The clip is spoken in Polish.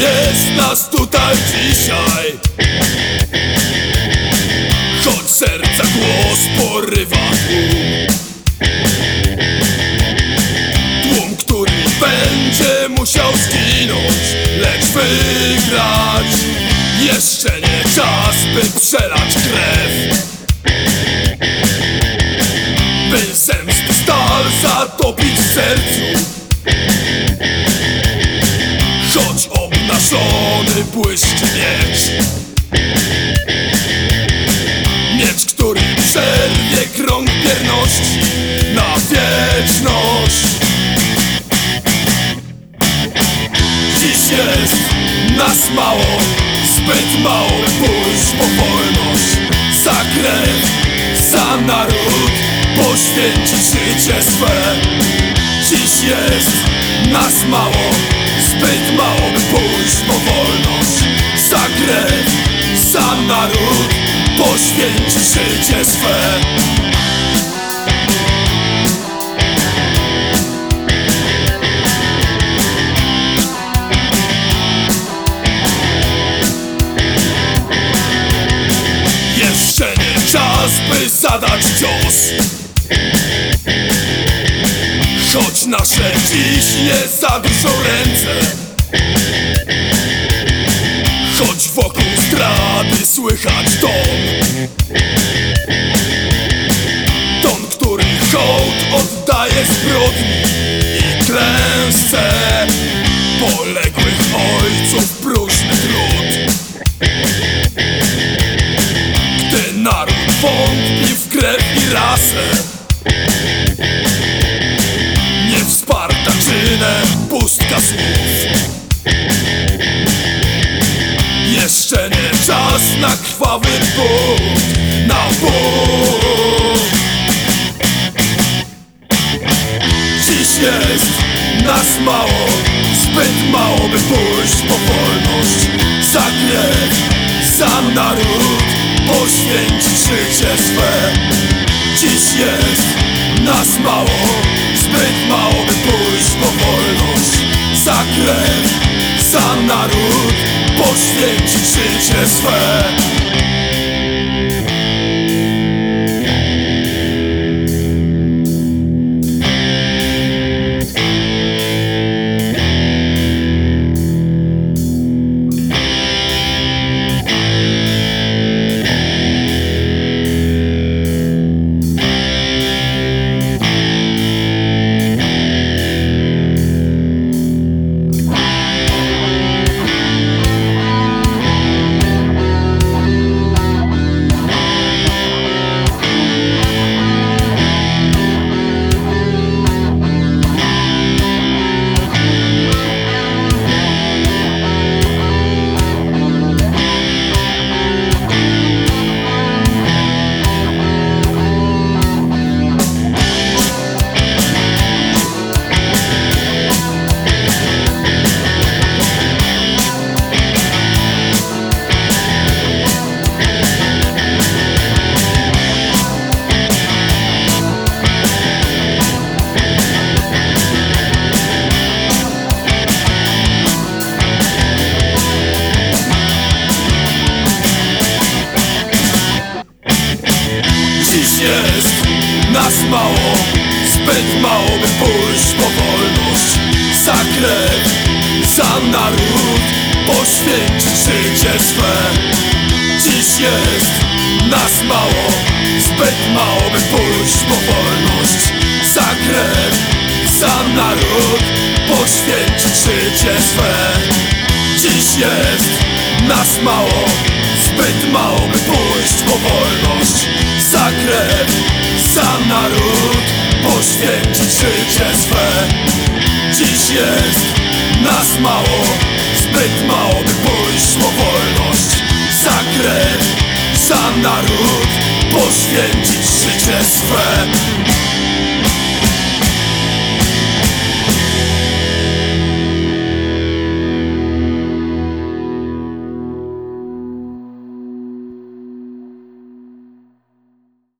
jest nas tutaj dzisiaj. Choć serca głos porywa tłum który będzie musiał zginąć Lecz wygrać Jeszcze nie czas, by przelać krew. By zemsty stal zatopić w obnażony błyszczy miecz. Miecz, który przerwie krąg wierności na wieczność. Dziś jest nas mało, zbyt mało. Pójść po wolność, za krew, za naród. Poświęcić życie swe. Dziś jest nas mało, za krew, za naród Poświęcić życie swe. Jeszcze nie czas, by zadać cios. Choć nasze dziś nie zadrzą ręce zdrady słychać ton. Ton, który hołd oddaje zbrodni i klęsce Poległych ojców próżny trud. Gdy naród wątpi w krew i rasę Nie wsparta czynem pustka słów czas na krwawy bunt Na bunt Dziś jest nas mało Zbyt mało by pójść po wolność. Za krew, za naród Poświęcić życie swe. Dziś jest nas mało Zbyt mało by pójść po wolność. Za krew, naród Poświęcić życie swe Zbyt mało by pójść po wolność. Za krew, za naród Poświęcić życie swe. Dziś jest nas mało Zbyt mało by pójść po wolność. Za krew, za naród Poświęcić życie swe. Dziś jest nas mało Zbyt mało by pójść po wolność. Za krew, za naród Poświęcić życie swe. Dziś jest nas mało Zbyt mało by pójść po wolność. Za krew, za naród Poświęcić życie swe